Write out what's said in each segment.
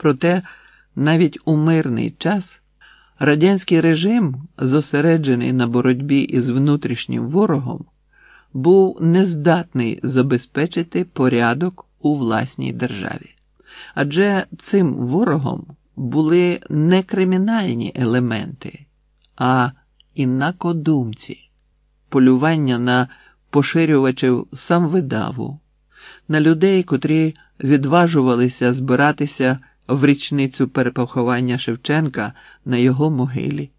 Проте навіть у мирний час радянський режим, зосереджений на боротьбі із внутрішнім ворогом, був нездатний забезпечити порядок у власній державі. Адже цим ворогом були не кримінальні елементи, а інакодумці, полювання на поширювачів самвидаву, на людей, котрі відважувалися збиратися в річницю перепоховання Шевченка на його могилі.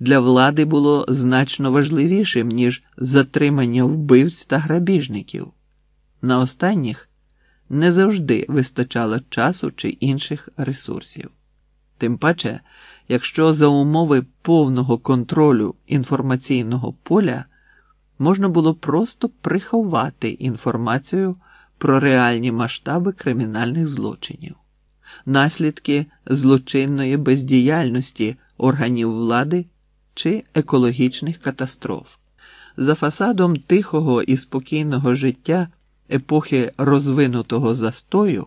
Для влади було значно важливішим, ніж затримання вбивць та грабіжників. На останніх не завжди вистачало часу чи інших ресурсів. Тим паче, якщо за умови повного контролю інформаційного поля можна було просто приховати інформацію про реальні масштаби кримінальних злочинів, наслідки злочинної бездіяльності органів влади чи екологічних катастроф. За фасадом тихого і спокійного життя епохи розвинутого застою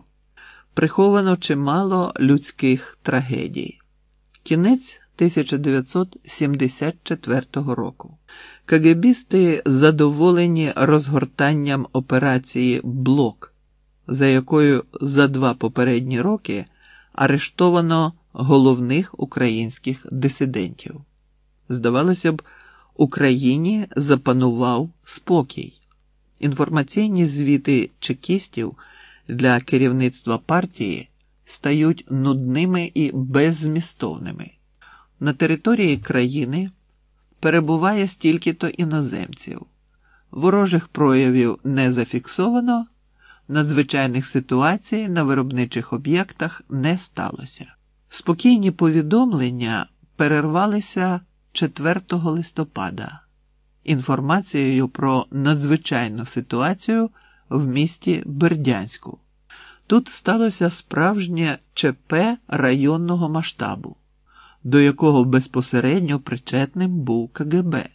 приховано чимало людських трагедій. Кінець 1974 року. КГБісти задоволені розгортанням операції Блок, за якою за два попередні роки арештовано головних українських дисидентів. Здавалося б, Україні запанував спокій. Інформаційні звіти чекістів для керівництва партії стають нудними і беззмістовними. На території країни перебуває стільки-то іноземців, ворожих проявів не зафіксовано, надзвичайних ситуацій на виробничих об'єктах не сталося. Спокійні повідомлення перервалися 4 листопада інформацією про надзвичайну ситуацію в місті Бердянську. Тут сталося справжнє ЧП районного масштабу, до якого безпосередньо причетним був КГБ.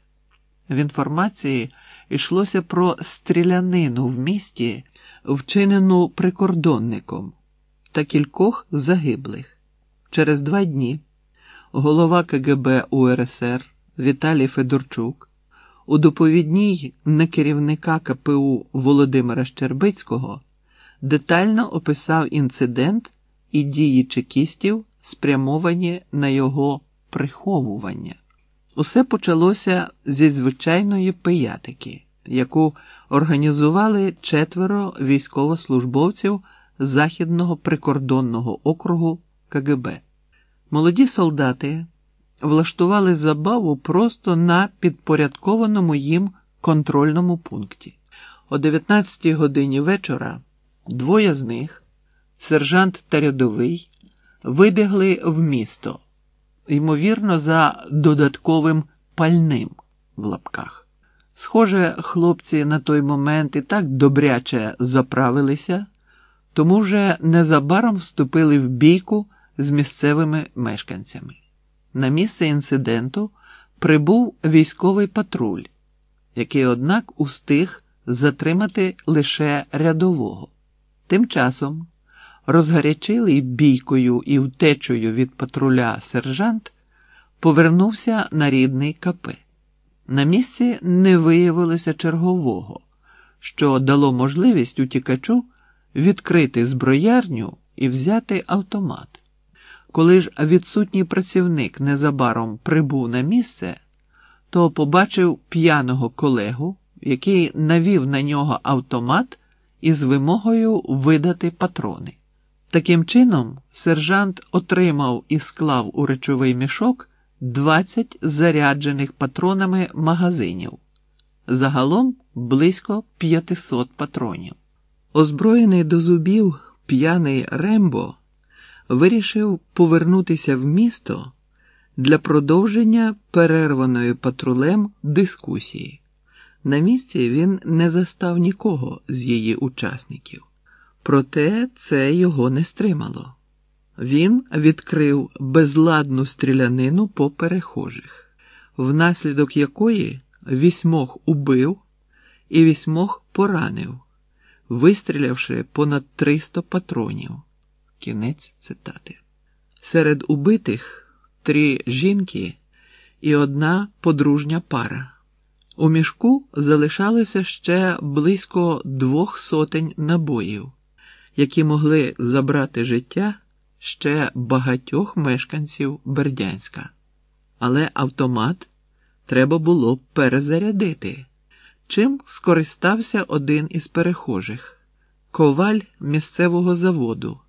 В інформації йшлося про стрілянину в місті, вчинену прикордонником та кількох загиблих. Через два дні голова КГБ УРСР Віталій Федорчук у доповідній на керівника КПУ Володимира Щербицького детально описав інцидент і дії чекістів, спрямовані на його приховування. Усе почалося зі звичайної пиятики, яку організували четверо військовослужбовців Західного прикордонного округу КГБ. Молоді солдати влаштували забаву просто на підпорядкованому їм контрольному пункті. О 19 годині вечора двоє з них, сержант та рядовий, вибігли в місто, ймовірно, за додатковим пальним в лапках. Схоже, хлопці на той момент і так добряче заправилися, тому вже незабаром вступили в бійку з місцевими мешканцями. На місце інциденту прибув військовий патруль, який, однак, устиг затримати лише рядового. Тим часом розгарячилий бійкою і втечею від патруля сержант повернувся на рідний КП. На місці не виявилося чергового, що дало можливість утікачу відкрити зброярню і взяти автомат. Коли ж відсутній працівник незабаром прибув на місце, то побачив п'яного колегу, який навів на нього автомат із вимогою видати патрони. Таким чином, сержант отримав і склав у речовий мішок 20 заряджених патронами магазинів, загалом близько 500 патронів. Озброєний до зубів п'яний Рембо вирішив повернутися в місто для продовження перерваної патрулем дискусії. На місці він не застав нікого з її учасників, проте це його не стримало. Він відкрив безладну стрілянину по перехожих, внаслідок якої вісьмох убив і вісьмох поранив, вистрілявши понад 300 патронів. Кінець цитати. Серед убитих три жінки і одна подружня пара. У мішку залишалося ще близько двох сотень набоїв, які могли забрати життя ще багатьох мешканців Бердянська. Але автомат треба було перезарядити, чим скористався один із перехожих коваль місцевого заводу,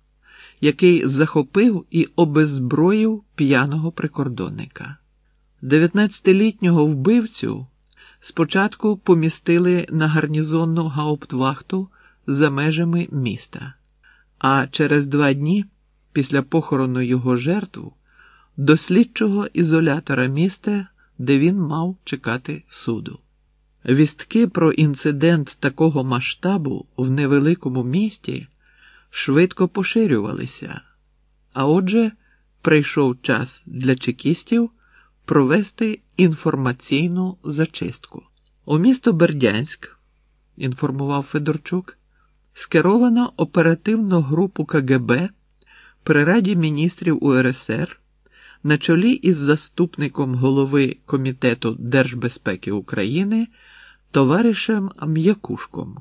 який захопив і обеззброїв п'яного прикордонника. 19-літнього вбивцю спочатку помістили на гарнізонну гауптвахту за межами міста, а через два дні після похорону його жертв до слідчого ізолятора міста, де він мав чекати суду. Вістки про інцидент такого масштабу в невеликому місті швидко поширювалися, а отже, прийшов час для чекістів провести інформаційну зачистку. У місто Бердянськ, інформував Федорчук, скеровано оперативну групу КГБ при Раді міністрів УРСР на чолі із заступником голови Комітету держбезпеки України товаришем М'якушком.